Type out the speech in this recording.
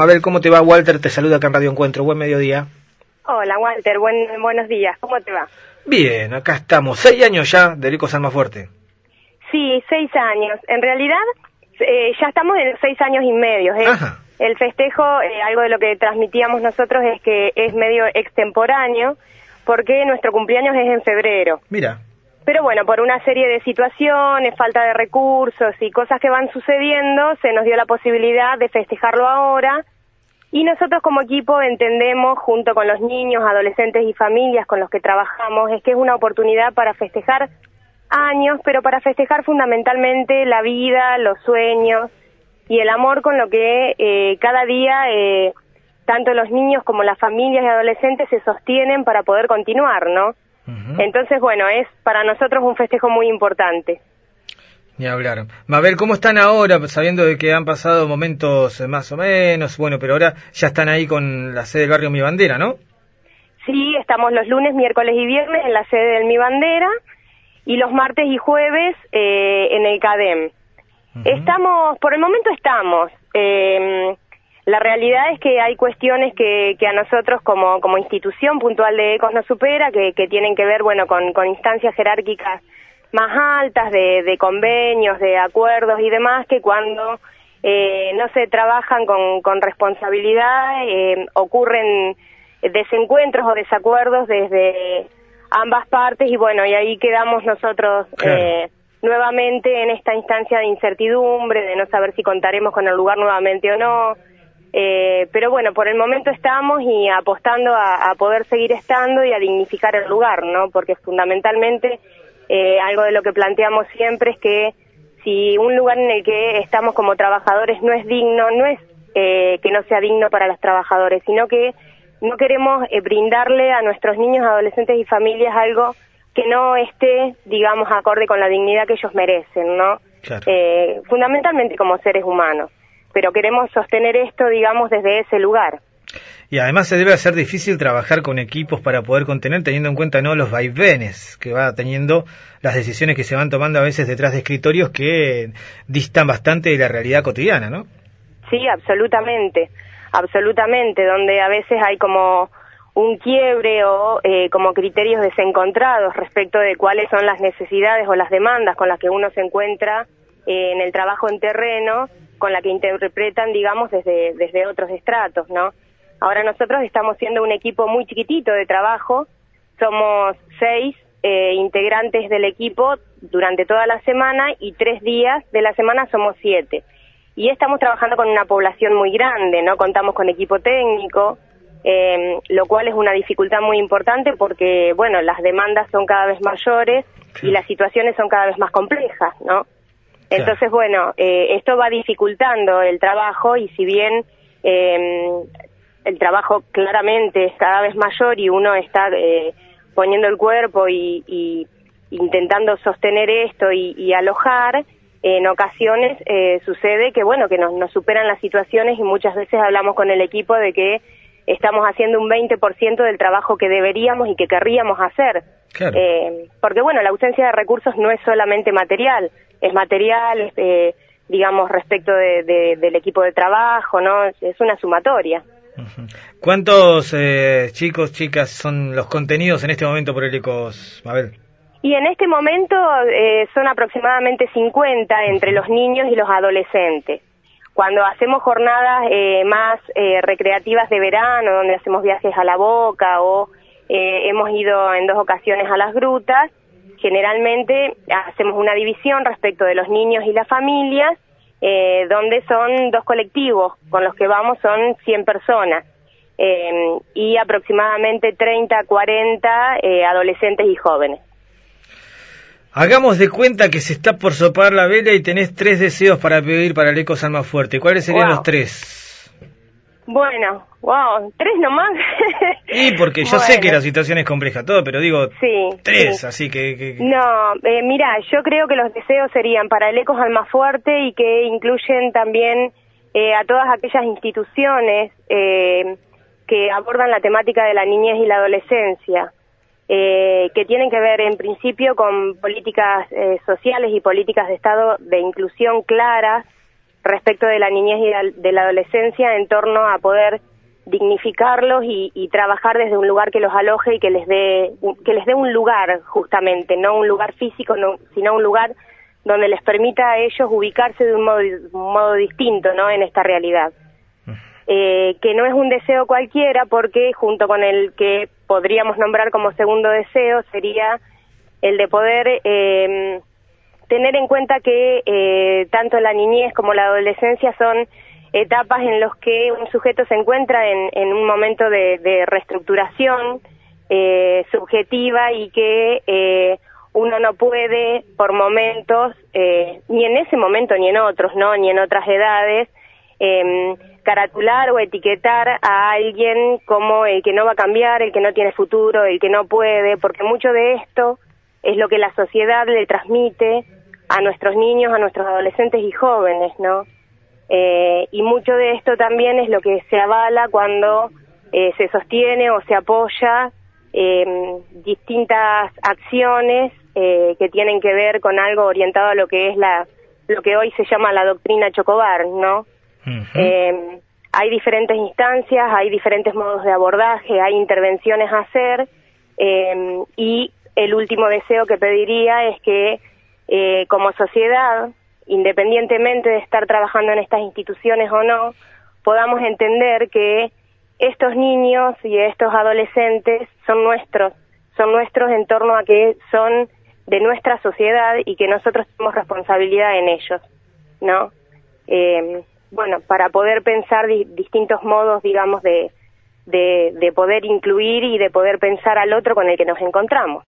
Mabel, ¿cómo te va? Walter te saluda acá en Radio Encuentro. Buen mediodía. Hola, Walter. Buen, buenos días. ¿Cómo te va? Bien, acá estamos. Seis años ya de Ecos Fuerte. Sí, seis años. En realidad, eh, ya estamos en seis años y medio. ¿eh? El festejo, eh, algo de lo que transmitíamos nosotros es que es medio extemporáneo, porque nuestro cumpleaños es en febrero. Mira. Pero bueno, por una serie de situaciones, falta de recursos y cosas que van sucediendo, se nos dio la posibilidad de festejarlo ahora. Y nosotros como equipo entendemos, junto con los niños, adolescentes y familias con los que trabajamos, es que es una oportunidad para festejar años, pero para festejar fundamentalmente la vida, los sueños y el amor con lo que eh, cada día eh, tanto los niños como las familias y adolescentes se sostienen para poder continuar, ¿no? Entonces, bueno, es para nosotros un festejo muy importante. Ni hablar. Mabel, ¿cómo están ahora, sabiendo de que han pasado momentos más o menos, bueno, pero ahora ya están ahí con la sede del barrio Mi Bandera, ¿no? Sí, estamos los lunes, miércoles y viernes en la sede del Mi Bandera y los martes y jueves eh, en el CADEM. Estamos, por el momento estamos. Eh, la realidad es que hay cuestiones que, que a nosotros como, como institución puntual de ECOS nos supera, que, que tienen que ver, bueno, con, con instancias jerárquicas más altas de, de, convenios, de acuerdos y demás, que cuando eh, no se trabajan con, con responsabilidad eh, ocurren desencuentros o desacuerdos desde ambas partes y bueno, y ahí quedamos nosotros eh, nuevamente en esta instancia de incertidumbre, de no saber si contaremos con el lugar nuevamente o no eh, pero bueno, por el momento estamos y apostando a, poder seguir estando y a dignificar el lugar, ¿no? Porque fundamentalmente eh, algo de lo que planteamos siempre es que si un lugar en el que estamos como trabajadores no es digno, no es eh, que no sea digno para los trabajadores, sino que no queremos brindarle a nuestros niños, adolescentes y familias algo que no esté, digamos, acorde con la dignidad que ellos merecen, ¿no? fundamentalmente como seres humanos pero queremos sostener esto, digamos, desde ese lugar. Y además se debe hacer difícil trabajar con equipos para poder contener, teniendo en cuenta no los vaivenes que va teniendo las decisiones que se van tomando a veces detrás de escritorios que distan bastante de la realidad cotidiana, ¿no? Sí, absolutamente, absolutamente, donde a veces hay como un quiebre o eh, como criterios desencontrados respecto de cuáles son las necesidades o las demandas con las que uno se encuentra eh, en el trabajo en terreno con la que interpretan, digamos, desde, desde otros estratos, ¿no? Ahora nosotros estamos siendo un equipo muy chiquitito de trabajo, somos seis eh, integrantes del equipo durante toda la semana y tres días de la semana somos siete. Y estamos trabajando con una población muy grande, ¿no? Contamos con equipo técnico, eh, lo cual es una dificultad muy importante porque, bueno, las demandas son cada vez mayores y las situaciones son cada vez más complejas, ¿no? Entonces, bueno, eh, esto va dificultando el trabajo y si bien em, el trabajo claramente es cada vez mayor y uno está eh, poniendo el cuerpo y, intentando sostener esto y, alojar, en ocasiones eh, sucede que, bueno, que nos, nos superan las situaciones y muchas veces hablamos con el equipo de que estamos haciendo un 20% del trabajo que deberíamos y que querríamos hacer. Eh, porque bueno, la ausencia de recursos no es solamente material, es material, eh, digamos, respecto de, del equipo de trabajo, ¿no? Es una sumatoria. ¿Cuántos eh, chicos, chicas son los contenidos en este momento por el ECOS, Mabel? Y en este momento eh, son aproximadamente 50 entre los niños y los adolescentes. Cuando hacemos jornadas eh, más eh, recreativas de verano, donde hacemos viajes a la boca o eh, hemos ido en dos ocasiones a las grutas, generalmente hacemos una división respecto de los niños y las familias, donde son dos colectivos, con los que vamos son 100 personas. y aproximadamente 30, 40 adolescentes y jóvenes. Hagamos de cuenta que se está por sopar la vela y tenés tres deseos para pedir para el Eco Alma Fuerte. ¿Cuáles serían los tres? Bueno, wow, tres nomás. y porque yo sé que la situación es compleja, todo, pero digo tres, así que, No, eh, mira, yo creo que los deseos serían para el Ecos Fuerte y que incluyen también eh, a todas aquellas instituciones eh, que abordan la temática de la niñez y la adolescencia. Eh, que tienen que ver en principio con políticas eh, sociales y políticas de Estado de inclusión claras respecto de la niñez y de la adolescencia en torno a poder dignificarlos y, trabajar desde un lugar que los aloje y que les dé que les dé un lugar justamente no un lugar físico sino un lugar donde les permita a ellos ubicarse de un modo, un modo distinto no en esta realidad. Eh, que no es un deseo cualquiera porque junto con el que podríamos nombrar como segundo deseo sería el de poder eh, tener en cuenta que eh, tanto la niñez como la adolescencia son etapas en los que un sujeto se encuentra en, un momento de, reestructuración eh, subjetiva y que eh, uno no puede por momentos, eh, ni en ese momento ni en otros, no, ni en otras edades, em, caratular o etiquetar a alguien como el que no va a cambiar, el que no tiene futuro, el que no puede, porque mucho de esto es lo que la sociedad le transmite a nuestros niños, a nuestros adolescentes y jóvenes, ¿no? Eh, y mucho de esto también es lo que se avala cuando eh, se sostiene o se apoya eh, distintas acciones que tienen que ver con algo orientado a lo que es la lo que hoy se llama la doctrina Chocobar, ¿no? hay diferentes instancias, hay diferentes modos de abordaje, hay intervenciones a hacer y el último deseo que pediría es que como sociedad independientemente de estar trabajando en estas instituciones o no, podamos entender que estos niños y estos adolescentes son nuestros, son nuestros en torno a que son de nuestra sociedad y que nosotros tenemos responsabilidad en ellos, ¿no? Eh, bueno, para poder pensar distintos modos, digamos, de, de poder incluir y de poder pensar al otro con el que nos encontramos.